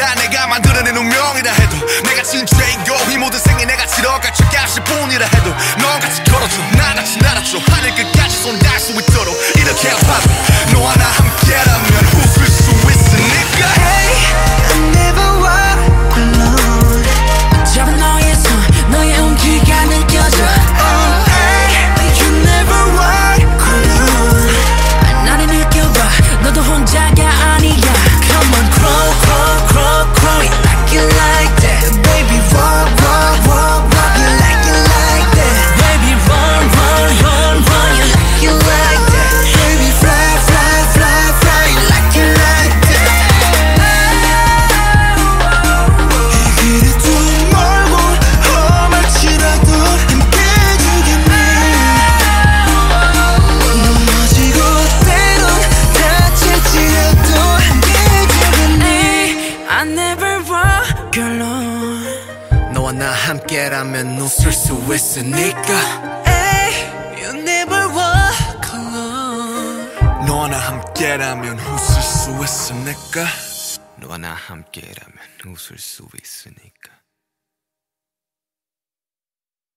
다 내가 만들어낸 운명이라 해도 내가 진짜인 거이 모든 생이 내가 치러갈 적이 아실 뿐이라 해도 넌 결론 너와 나 함께라면 웃을 수 있으니까. Hey, you never walk alone. 너와 나 함께라면 웃을 수 있으니까. 너와 나 함께라면 웃을 수 있으니까.